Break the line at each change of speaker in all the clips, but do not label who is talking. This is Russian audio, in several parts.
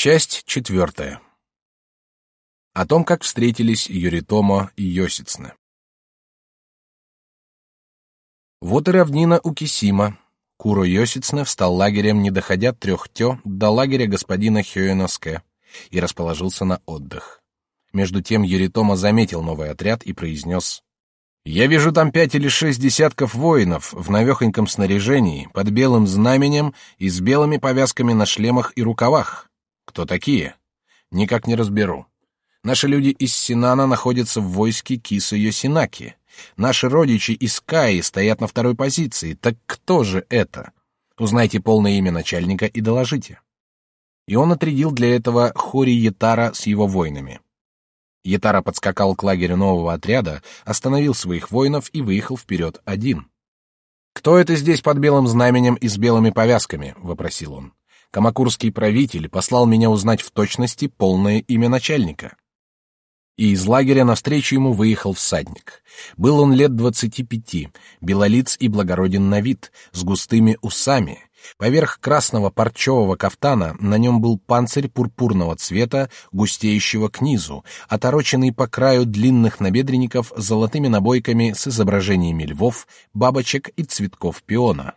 Часть четвертая. О том, как встретились Юритомо и Йосицне. Вот и равнина у Кисима. Куро Йосицне встал лагерем, не доходя трех тё, до лагеря господина Хёеноске, и расположился на отдых. Между тем Юритомо заметил новый отряд и произнес «Я вижу там пять или шесть десятков воинов в навехоньком снаряжении, под белым знаменем и с белыми повязками на шлемах и рукавах. Кто такие? Никак не разберу. Наши люди из Синана находятся в войске Киса Йосинаки. Наши родичи из Каи стоят на второй позиции. Так кто же это? Узнайте полное имя начальника и доложите. И он отрядил для этого Хори Етара с его воинами. Етара подскакал к лагерю нового отряда, остановил своих воинов и выехал вперед один. «Кто это здесь под белым знаменем и с белыми повязками?» — вопросил он. Камакурский правитель послал меня узнать в точности полное имя начальника. И из лагеря навстречу ему выехал всадник. Был он лет двадцати пяти, белолиц и благороден на вид, с густыми усами. Поверх красного парчевого кафтана на нем был панцирь пурпурного цвета, густеющего к низу, отороченный по краю длинных набедренников золотыми набойками с изображениями львов, бабочек и цветков пиона.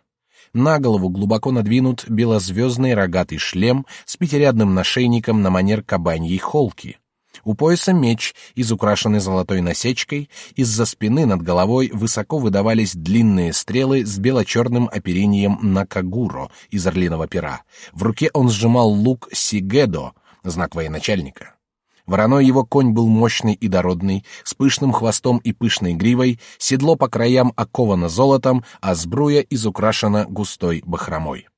На голову глубоко надвинут белозвездный рогатый шлем с пятирядным нашейником на манер кабаньей холки. У пояса меч, изукрашенный золотой насечкой, из-за спины над головой высоко выдавались длинные стрелы с бело-черным оперением на кагуро из орлиного пера. В руке он сжимал лук сигедо, знак военачальника. Вороной его конь был мощный и дородный, с пышным хвостом и пышной гривой, седло по краям оковано золотом, а сбруя изукрашена густой бахромой.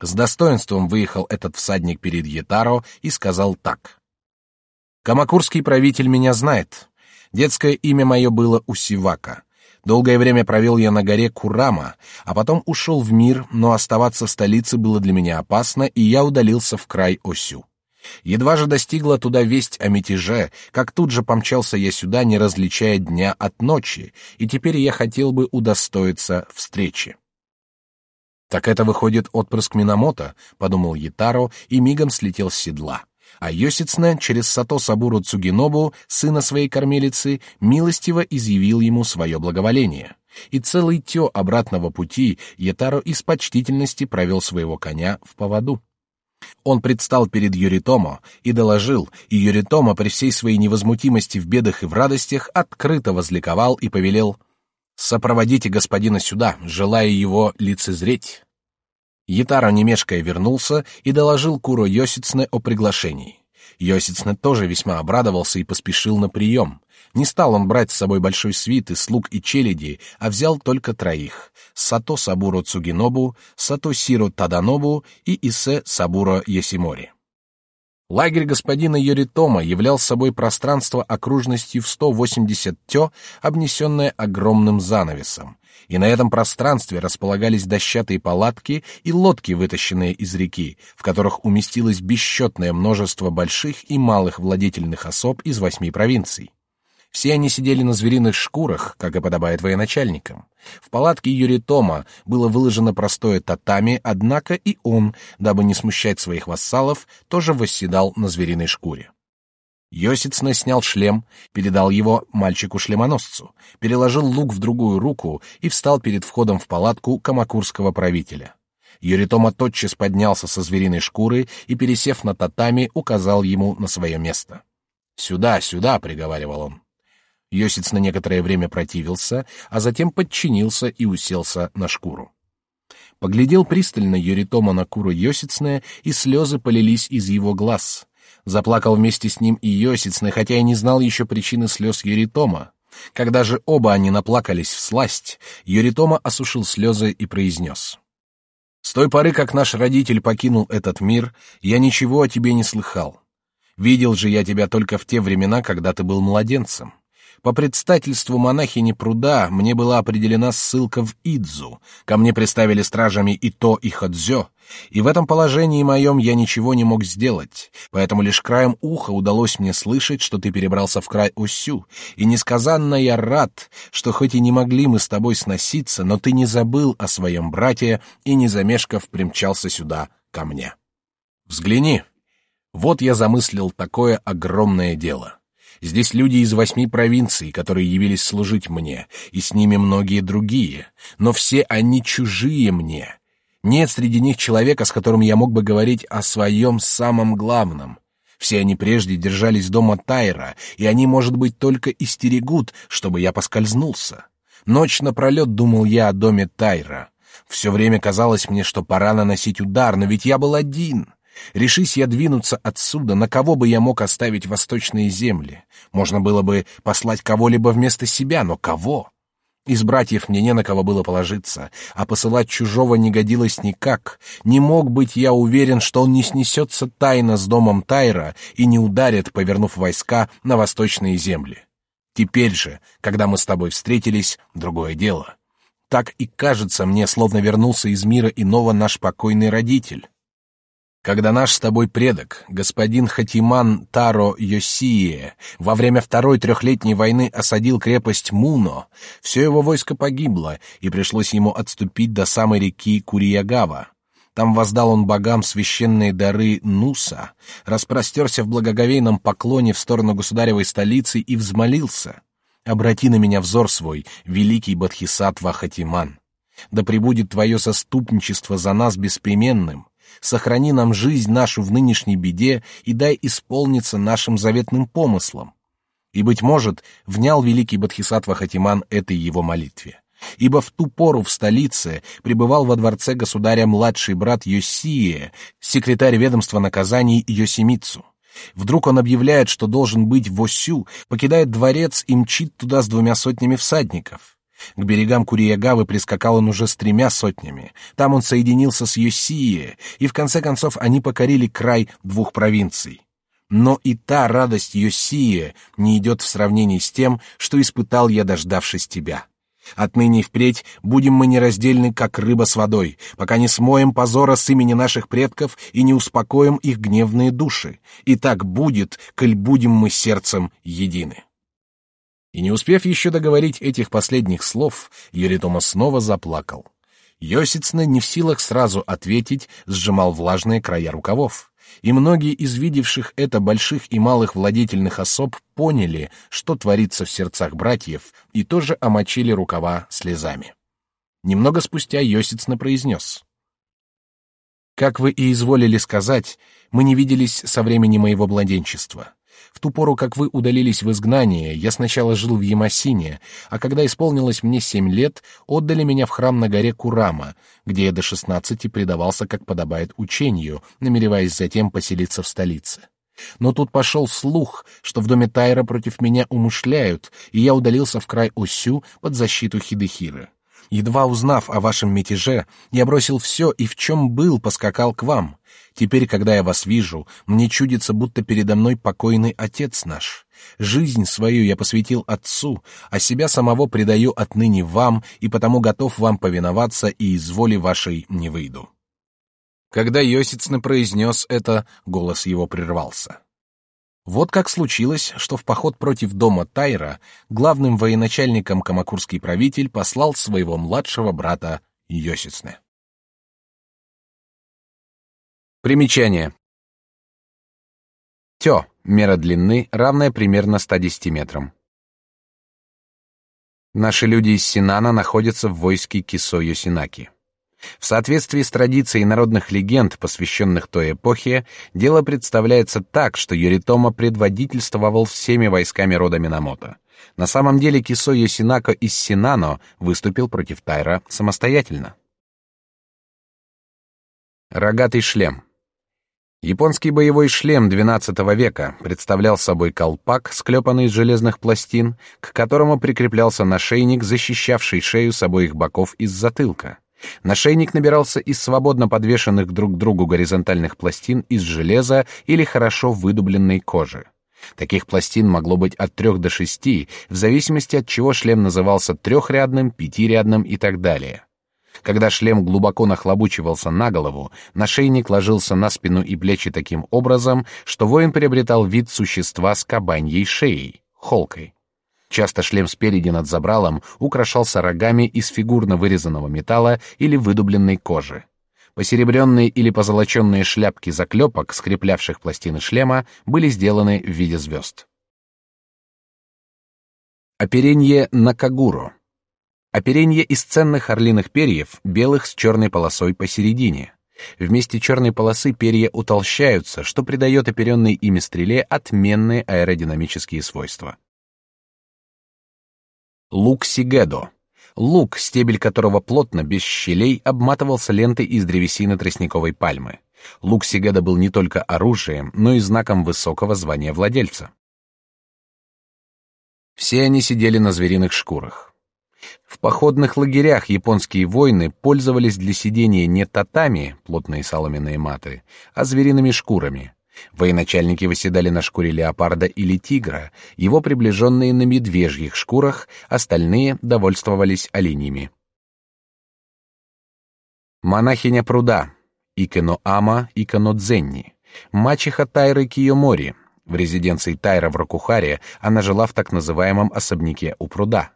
С достоинством выехал этот всадник перед Етаро и сказал так. «Камакурский правитель меня знает. Детское имя мое было Усивака. Долгое время провел я на горе Курама, а потом ушел в мир, но оставаться в столице было для меня опасно, и я удалился в край Осю. Едва же достигла туда весть о мятеже, как тут же помчался я сюда, не различая дня от ночи, и теперь я хотел бы удостоиться встречи. Так это выходит отпрыск Минамото, подумал Ятаро и мигом слетел с седла. А Йосицне через Сато Сабуру Цугинобу, сына своей кормилицы, милостиво изъявил ему свое благоволение. И целый тё обратного пути Ятаро из почтительности провел своего коня в поводу. Он предстал перед Юритомо и доложил, и Юритомо при всей своей невозмутимости в бедах и в радостях открыто возликовал и повелел «Сопроводите господина сюда, желая его лицезреть». Ятара немешкая вернулся и доложил Куро Йосицне о приглашении. Йосицне тоже весьма обрадовался и поспешил на прием. Не стал он брать с собой большой свит из слуг и челяди, а взял только троих — Сато Сабуро Цугинобу, Сато Сиро Таданобу и Исе Сабуро Ясимори. Лагерь господина Йоритома являл собой пространство окружностью в 180 тё, обнесенное огромным занавесом, и на этом пространстве располагались дощатые палатки и лодки, вытащенные из реки, в которых уместилось бесчетное множество больших и малых владетельных особ из восьми провинций. Все они сидели на звериных шкурах, как и подобает военачальникам. В палатке Юрия Тома было выложено простое татами, однако и он, дабы не смущать своих вассалов, тоже восседал на звериной шкуре. Йосицна снял шлем, передал его мальчику-шлемоносцу, переложил лук в другую руку и встал перед входом в палатку камакурского правителя. Юритома тотчас поднялся со звериной шкуры и, пересев на татами, указал ему на свое место. «Сюда, сюда!» — приговаривал он. Йосиц на некоторое время противился, а затем подчинился и уселся на шкуру. Поглядел пристально Юритома на куру Йосицне, и слезы полились из его глаз. Заплакал вместе с ним и Йосицне, хотя и не знал еще причины слез Юритома. Когда же оба они наплакались в сласть, Юритома осушил слезы и произнес. «С той поры, как наш родитель покинул этот мир, я ничего о тебе не слыхал. Видел же я тебя только в те времена, когда ты был младенцем. По предстательству монахини пруда мне была определена ссылка в Идзу. Ко мне приставили стражами и то, и Ходзё, и в этом положении моем я ничего не мог сделать, поэтому лишь краем уха удалось мне слышать, что ты перебрался в край Осю, и несказанно я рад, что хоть и не могли мы с тобой сноситься, но ты не забыл о своем брате и, не замешкав, примчался сюда ко мне. Взгляни, Вот я замыслил такое огромное дело. Здесь люди из восьми провинций, которые явились служить мне, и с ними многие другие, но все они чужие мне. Нет среди них человека, с которым я мог бы говорить о своем самом главном. Все они прежде держались дома Тайра, и они, может быть, только истерегут, чтобы я поскользнулся. Ночь напролет думал я о доме Тайра. Все время казалось мне, что пора наносить удар, но ведь я был один. Решись я двинуться отсюда, на кого бы я мог оставить восточные земли? Можно было бы послать кого-либо вместо себя, но кого? Из братьев мне не на кого было положиться, а посылать чужого не годилось никак. Не мог быть я уверен, что он не снесется тайно с домом Тайра и не ударит, повернув войска на восточные земли. Теперь же, когда мы с тобой встретились, другое дело. Так и кажется мне, словно вернулся из мира иного наш покойный родитель. Когда наш с тобой предок, господин Хатиман Таро Йосие, во время Второй трехлетней войны осадил крепость Муно, все его войско погибло, и пришлось ему отступить до самой реки Куриягава. Там воздал он богам священные дары Нуса, распростерся в благоговейном поклоне в сторону государевой столицы и взмолился. «Обрати на меня взор свой, великий Бадхисатва Хатиман. Да пребудет твое заступничество за нас беспременным, сохрани нам жизнь нашу в нынешней беде и дай исполниться нашим заветным помыслам. И, быть может, внял великий Бодхисаттва Хатиман этой его молитве. Ибо в ту пору в столице пребывал во дворце государя младший брат Йосие, секретарь ведомства наказаний Йосимицу. Вдруг он объявляет, что должен быть в Осю, покидает дворец и мчит туда с двумя сотнями всадников. К берегам Куриягавы прискакал он уже с тремя сотнями. Там он соединился с Йосие, и в конце концов они покорили край двух провинций. Но и та радость Йосия не идет в сравнении с тем, что испытал я, дождавшись тебя. Отныне и впредь будем мы нераздельны, как рыба с водой, пока не смоем позора с имени наших предков и не успокоим их гневные души. И так будет, коль будем мы сердцем едины. И не успев еще договорить этих последних слов, Юритома снова заплакал. Йосицна не в силах сразу ответить, сжимал влажные края рукавов. И многие из видевших это больших и малых владетельных особ поняли, что творится в сердцах братьев, и тоже омочили рукава слезами. Немного спустя Йосицна произнес. «Как вы и изволили сказать, мы не виделись со времени моего младенчества. В ту пору, как вы удалились в изгнание, я сначала жил в Ямасине, а когда исполнилось мне семь лет, отдали меня в храм на горе Курама, где я до шестнадцати предавался, как подобает, учению, намереваясь затем поселиться в столице. Но тут пошел слух, что в доме Тайра против меня умышляют, и я удалился в край Осю под защиту Хидехира. Едва узнав о вашем мятеже, я бросил все и в чем был поскакал к вам. Теперь, когда я вас вижу, мне чудится, будто передо мной покойный отец наш. Жизнь свою я посвятил отцу, а себя самого предаю отныне вам, и потому готов вам повиноваться, и из воли вашей не выйду». Когда Йосицны произнес это, голос его прервался. Вот как случилось, что в поход против дома Тайра главным военачальником камакурский правитель послал своего младшего брата Йосицне. Примечание. Тё — мера длины, равная примерно 110 метрам. Наши люди из Синана находятся в войске Кисо Йосинаки. В соответствии с традицией народных легенд, посвященных той эпохе, дело представляется так, что Юритома предводительствовал всеми войсками рода Минамото. На самом деле Кисо Йосинако из Синано выступил против Тайра самостоятельно. Рогатый шлем. Японский боевой шлем XII века представлял собой колпак, склепанный из железных пластин, к которому прикреплялся нашейник, защищавший шею с обоих боков из затылка. Нашейник набирался из свободно подвешенных друг к другу горизонтальных пластин из железа или хорошо выдубленной кожи. Таких пластин могло быть от трех до шести, в зависимости от чего шлем назывался трехрядным, пятирядным и так далее. Когда шлем глубоко нахлобучивался на голову, нашейник ложился на спину и плечи таким образом, что воин приобретал вид существа с кабаньей шеей, холкой. Часто шлем спереди над забралом украшался рогами из фигурно вырезанного металла или выдубленной кожи. Посеребренные или позолоченные шляпки заклепок, скреплявших пластины шлема, были сделаны в виде звезд. Оперенье на кагуру. Оперенье из ценных орлиных перьев, белых с черной полосой посередине. Вместе черной полосы перья утолщаются, что придает оперенной ими стреле отменные аэродинамические свойства. Лук сигедо. Лук, стебель которого плотно, без щелей, обматывался лентой из древесины тростниковой пальмы. Лук сигедо был не только оружием, но и знаком высокого звания владельца. Все они сидели на звериных шкурах. В походных лагерях японские воины пользовались для сидения не татами, плотные соломенные маты, а звериными шкурами. Военачальники выседали на шкуре леопарда или тигра, его приближенные на медвежьих шкурах, остальные довольствовались оленями. Монахиня пруда, Икено-Ама Икано-Дзенни, мачеха Тайры Киомори. В резиденции Тайра в Рокухаре она жила в так называемом особняке у пруда.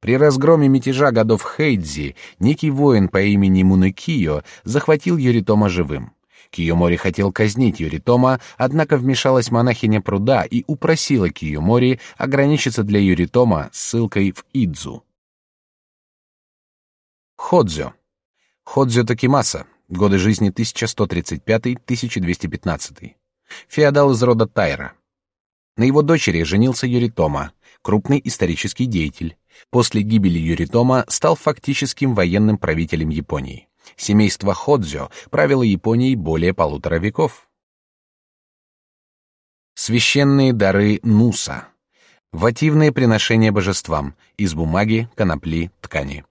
При разгроме мятежа годов Хейдзи некий воин по имени Мунекио захватил Юритома живым. Киомори хотел казнить Юритома, однако вмешалась монахиня пруда и упросила Киомори ограничиться для Юритома ссылкой в Идзу. Ходзё. Ходзё Такимаса. Годы жизни 1135-1215. Феодал из рода Тайра. На его дочери женился Юритома, крупный исторический деятель. После гибели Юритома стал фактическим военным правителем Японии. Семейство Ходзё правило Японией более полутора веков. Священные дары Нуса. Вативные приношения божествам из бумаги, конопли, ткани.